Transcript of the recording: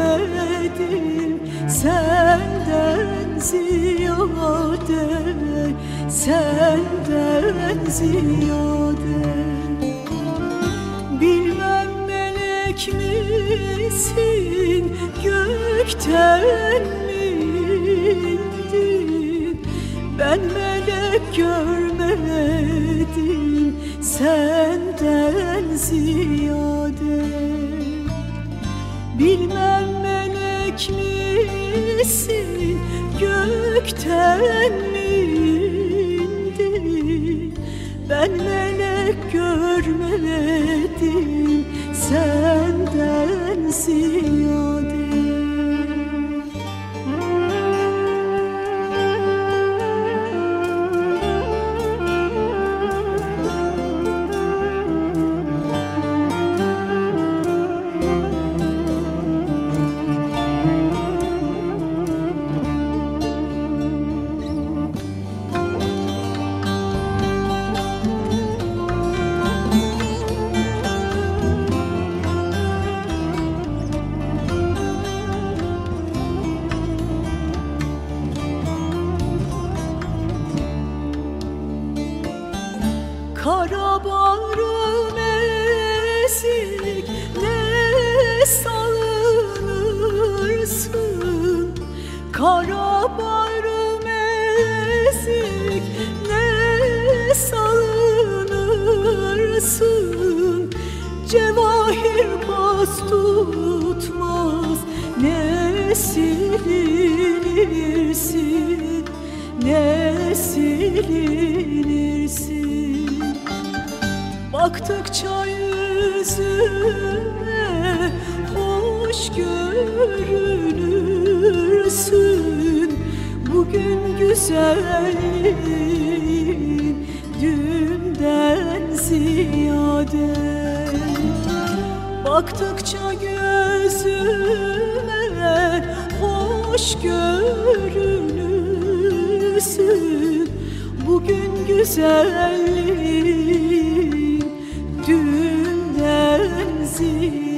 görmedim Senden ziyade Senden ziyade. Bilmem melek misin Gökten mi indin? Ben melek görmedim Senden ziyade misin Gökten mi indin Ben melek görmedim Senden ziyade Kara barım ezik ne salınırsın Kara barım ezik ne salınırsın Cevahir bas tutmaz ne silinirsin ne silinirsin Baktıkça yüzüme hoş görünürsün. Bugün güzelliğin dünden ziyade. Baktıkça gözüme hoş görünürsün. Bugün güzelliğin dünden ziyade